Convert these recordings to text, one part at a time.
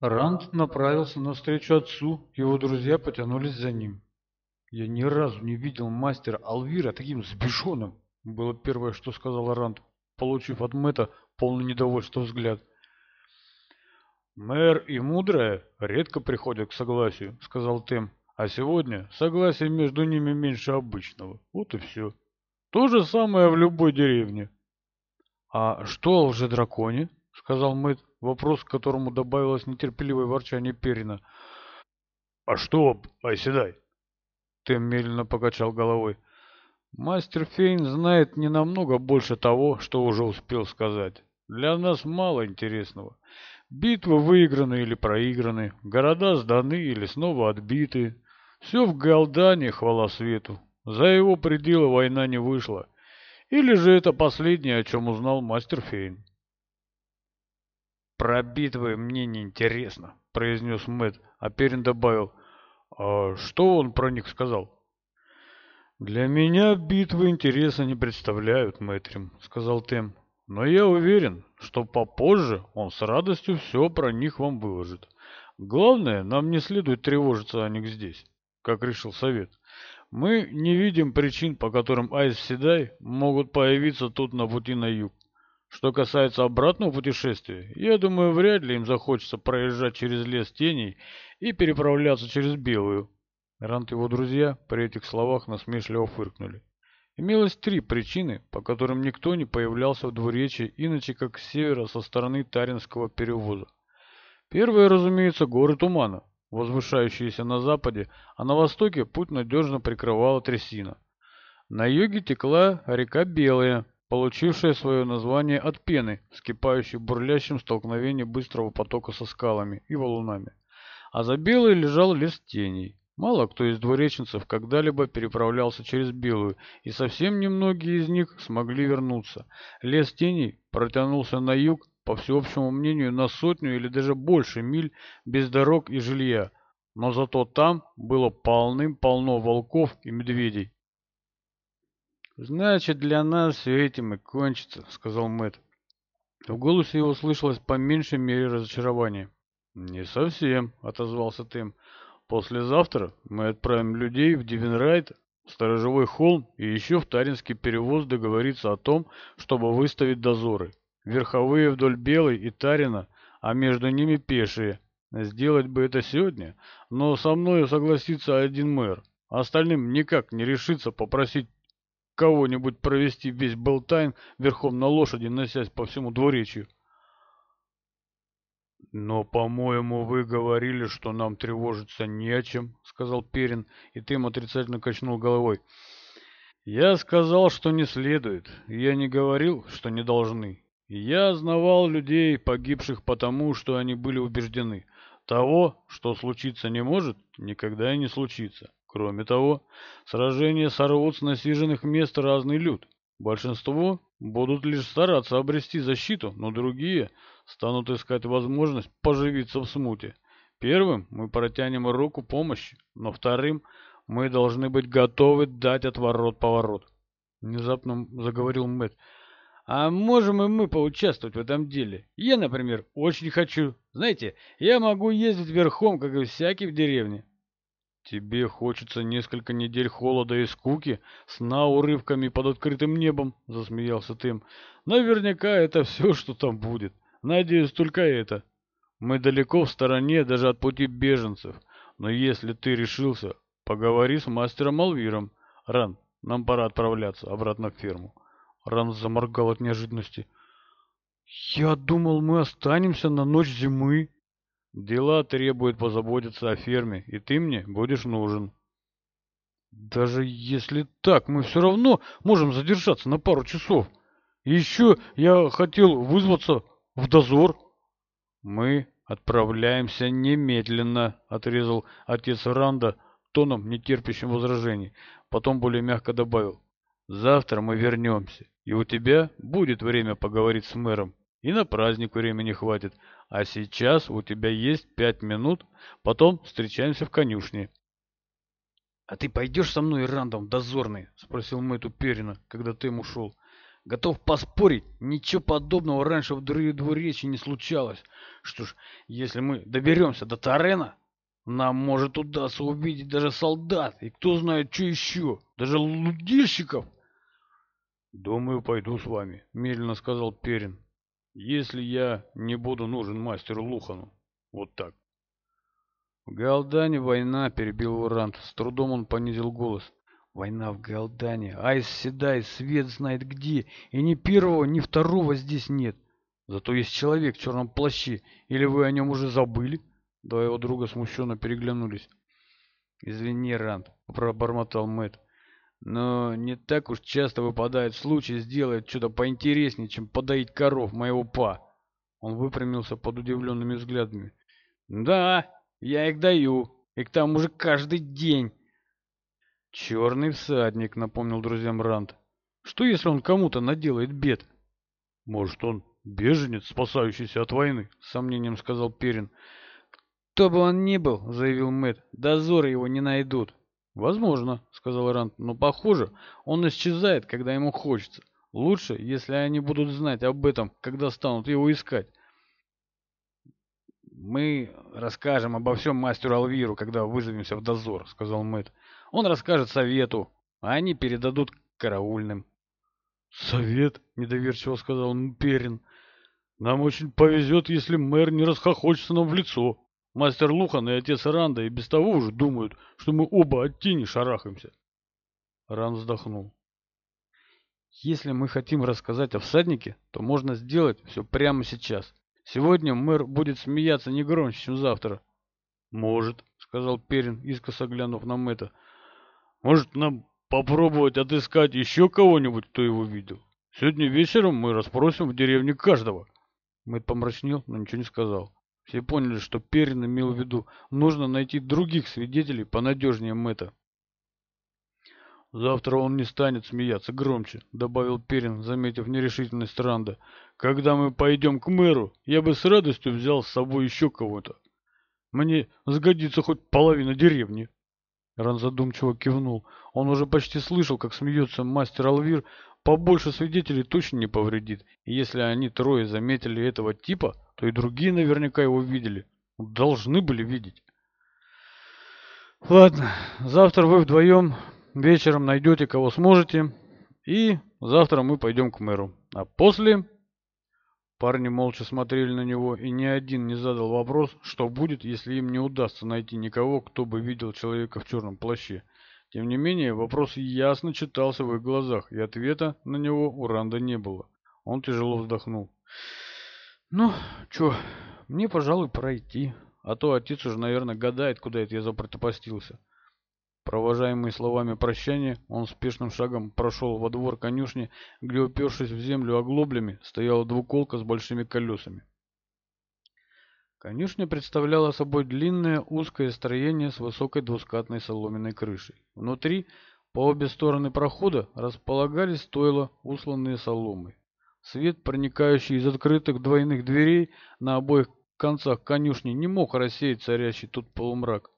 Ранд направился навстречу отцу, его друзья потянулись за ним. «Я ни разу не видел мастера Алвира таким сбешенным», — было первое, что сказал Ранд, получив от Мэтта полный недовольство взгляд. «Мэр и мудрая редко приходят к согласию», — сказал Тем. «А сегодня согласие между ними меньше обычного. Вот и все. То же самое в любой деревне». «А что о лжедраконе?» — сказал Мэтт. Вопрос, к которому добавилось нетерпеливое ворчание Перина. «А что, айседай? Тем медленно покачал головой. «Мастер Фейн знает не намного больше того, что уже успел сказать. Для нас мало интересного. Битвы выиграны или проиграны, города сданы или снова отбиты. Все в Галдане, хвала свету. За его пределы война не вышла. Или же это последнее, о чем узнал мастер Фейн. Про «Пробитого мне неинтересно», — произнес Мэтт, а Перин добавил, «А что он про них сказал?» «Для меня битвы интереса не представляют, Мэтрим», — сказал Тем. «Но я уверен, что попозже он с радостью все про них вам выложит. Главное, нам не следует тревожиться о них здесь, как решил совет. Мы не видим причин, по которым Айс Седай могут появиться тут на пути на юг. Что касается обратного путешествия, я думаю, вряд ли им захочется проезжать через лес теней и переправляться через Белую. Рант и его друзья при этих словах насмешливо фыркнули. Имелось три причины, по которым никто не появлялся в двуречии, иначе как с севера со стороны Таринского перевоза. Первая, разумеется, горы тумана, возвышающиеся на западе, а на востоке путь надежно прикрывала трясина. На юге текла река Белая, получившее свое название от пены, вскипающей в бурлящем столкновении быстрого потока со скалами и валунами. А за белой лежал лес теней. Мало кто из двуреченцев когда-либо переправлялся через Белую, и совсем немногие из них смогли вернуться. Лес теней протянулся на юг, по всеобщему мнению, на сотню или даже больше миль без дорог и жилья. Но зато там было полным-полно волков и медведей. «Значит, для нас все этим и кончится», — сказал Мэт. В голосе его слышалось по меньшей мере разочарование. «Не совсем», — отозвался Тим. «Послезавтра мы отправим людей в Дивенрайт, Сторожевой холм и еще в Таринский перевоз договориться о том, чтобы выставить дозоры. Верховые вдоль Белой и Тарина, а между ними пешие. Сделать бы это сегодня, но со мною согласится один мэр. А остальным никак не решится попросить кого-нибудь провести весь Белтайн верхом на лошади, носясь по всему дворечью. «Но, по-моему, вы говорили, что нам тревожиться нечем», — сказал Перин, и Тим отрицательно качнул головой. «Я сказал, что не следует. Я не говорил, что не должны. Я знавал людей, погибших потому, что они были убеждены. Того, что случиться не может, никогда и не случится. Кроме того, сражения сорвутся сиженных мест разный люд. Большинство будут лишь стараться обрести защиту, но другие станут искать возможность поживиться в смуте. Первым мы протянем руку помощи, но вторым мы должны быть готовы дать отворот-поворот. Внезапно заговорил Мэтт. А можем и мы поучаствовать в этом деле. Я, например, очень хочу. Знаете, я могу ездить верхом, как и всякий в деревне. «Тебе хочется несколько недель холода и скуки, сна урывками под открытым небом», — засмеялся Тим. «Наверняка это все, что там будет. Надеюсь, только это. Мы далеко в стороне даже от пути беженцев. Но если ты решился, поговори с мастером Алвиром. Ран, нам пора отправляться обратно к ферму». Ран заморгал от неожиданности. «Я думал, мы останемся на ночь зимы». Дела требуют позаботиться о ферме, и ты мне будешь нужен. Даже если так, мы все равно можем задержаться на пару часов. еще я хотел вызваться в дозор. Мы отправляемся немедленно, отрезал отец Ранда тоном, не терпящим возражений. Потом более мягко добавил. Завтра мы вернемся, и у тебя будет время поговорить с мэром и на праздник времени хватит. А сейчас у тебя есть пять минут, потом встречаемся в конюшне». «А ты пойдешь со мной, Рандом, дозорный?» — спросил Мэтт у Перина, когда Тэм ушел. «Готов поспорить, ничего подобного раньше в двуречи не случалось. Что ж, если мы доберемся до Тарена, нам может удастся увидеть даже солдат, и кто знает, что еще, даже лудильщиков». «Думаю, пойду с вами», — медленно сказал Перин. «Если я не буду нужен мастеру Лухану. Вот так». «В Галдане война», — перебил Урант. С трудом он понизил голос. «Война в Галдане. Айс седай, свет знает где. И ни первого, ни второго здесь нет. Зато есть человек в черном плаще. Или вы о нем уже забыли?» Но не так уж часто выпадает случай сделать что-то поинтереснее, чем подоить коров моего па. Он выпрямился под удивленными взглядами. Да, я их даю. И к тому же каждый день. Черный всадник, напомнил друзьям Ранд. Что если он кому-то наделает бед? Может, он беженец, спасающийся от войны, с сомнением сказал Перин. Кто бы он ни был, заявил Мэтт, дозоры его не найдут. «Возможно», — сказал Рант, — «но похоже, он исчезает, когда ему хочется. Лучше, если они будут знать об этом, когда станут его искать». «Мы расскажем обо всем мастеру Алвиру, когда вызовемся в дозор», — сказал Мэтт. «Он расскажет совету, а они передадут караульным». «Совет?» — недоверчиво сказал Перин. «Нам очень повезет, если мэр не расхохочется нам в лицо». Мастер Лухан и отец Ранда и без того уже думают, что мы оба от тени шарахаемся. Ран вздохнул. Если мы хотим рассказать о всаднике, то можно сделать все прямо сейчас. Сегодня мэр будет смеяться не громче, чем завтра. Может, сказал Перин, искоса глянув на Мэтта. Может, нам попробовать отыскать еще кого-нибудь, кто его видел? Сегодня вечером мы расспросим в деревне каждого. Мэтт помрачнел, но ничего не сказал. Все поняли, что Перин имел в виду, нужно найти других свидетелей понадежнее Мэтта. «Завтра он не станет смеяться громче», — добавил Перин, заметив нерешительность Ранда. «Когда мы пойдем к мэру, я бы с радостью взял с собой еще кого-то. Мне сгодится хоть половина деревни». Ран задумчиво кивнул. Он уже почти слышал, как смеется мастер Алвир. Побольше свидетелей точно не повредит. И если они трое заметили этого типа, то и другие наверняка его видели. Должны были видеть. Ладно, завтра вы вдвоем вечером найдете, кого сможете. И завтра мы пойдем к мэру. А после... Парни молча смотрели на него, и ни один не задал вопрос, что будет, если им не удастся найти никого, кто бы видел человека в черном плаще. Тем не менее, вопрос ясно читался в их глазах, и ответа на него у Ранда не было. Он тяжело вздохнул. Ну, чё, мне, пожалуй, пора идти. А то отец уже, наверное, гадает, куда это я запротопостился. Провожаемый словами прощания, он спешным шагом прошел во двор конюшни, где, упершись в землю оглоблями, стояла двуколка с большими колесами. Конюшня представляла собой длинное узкое строение с высокой двускатной соломенной крышей. Внутри, по обе стороны прохода, располагались стойла, усланные соломой. Свет, проникающий из открытых двойных дверей на обоих концах конюшни, не мог рассеять царящий тут полумрак.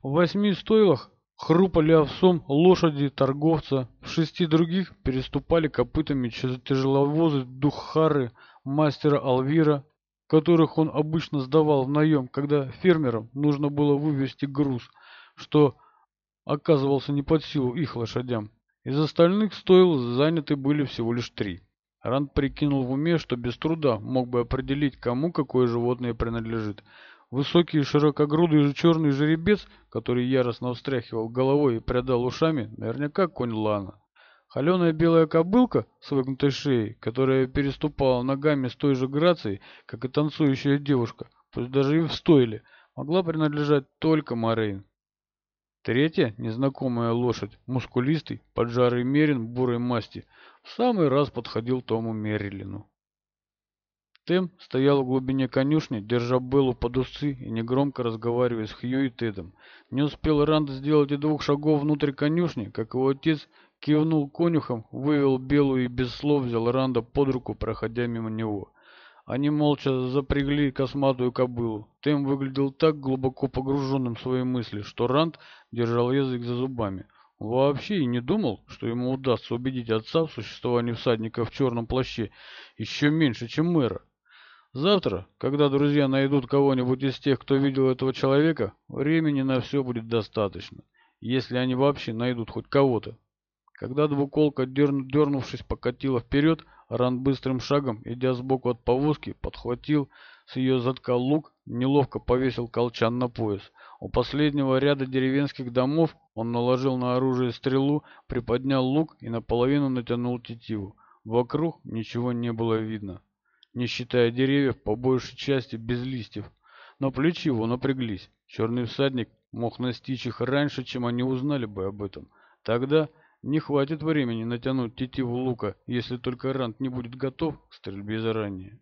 В восьми стойлах хрупали овсом лошади торговца, в шести других переступали копытами тяжеловозы Духары, мастера Алвира, которых он обычно сдавал в наем, когда фермерам нужно было вывести груз, что оказывался не под силу их лошадям. Из остальных стоил заняты были всего лишь три. Ранд прикинул в уме, что без труда мог бы определить, кому какое животное принадлежит. Высокий широкогрудый черный жеребец, который яростно встряхивал головой и прядал ушами, наверняка конь Лана. Холеная белая кобылка с выгнутой шеей, которая переступала ногами с той же грацией, как и танцующая девушка, пусть даже и в стойле, могла принадлежать только Морейн. Третья – незнакомая лошадь, мускулистый, поджарый мерин бурой масти, самый раз подходил Тому Мерилину. Тем стоял в глубине конюшни, держа Беллу под усы и негромко разговаривая с Хью и Тедом. Не успел Ранд сделать и двух шагов внутрь конюшни, как его отец кивнул конюхом, вывел Белую и без слов взял Ранда под руку, проходя мимо него. Они молча запрягли косматую кобылу. Тем выглядел так глубоко погруженным в свои мысли, что Ранд держал язык за зубами. Вообще и не думал, что ему удастся убедить отца в существовании всадника в черном плаще еще меньше, чем мэра. Завтра, когда друзья найдут кого-нибудь из тех, кто видел этого человека, времени на все будет достаточно, если они вообще найдут хоть кого-то. Когда двуколка, дерн, дернувшись, покатила вперед, Ран быстрым шагом, идя сбоку от повозки, подхватил с ее затка лук неловко повесил колчан на пояс. У последнего ряда деревенских домов он наложил на оружие стрелу, приподнял лук и наполовину натянул тетиву. Вокруг ничего не было видно, не считая деревьев, по большей части без листьев. Но плечи его напряглись. Черный всадник мог настичь их раньше, чем они узнали бы об этом. Тогда не хватит времени натянуть тетиву лука, если только Рант не будет готов к стрельбе заранее.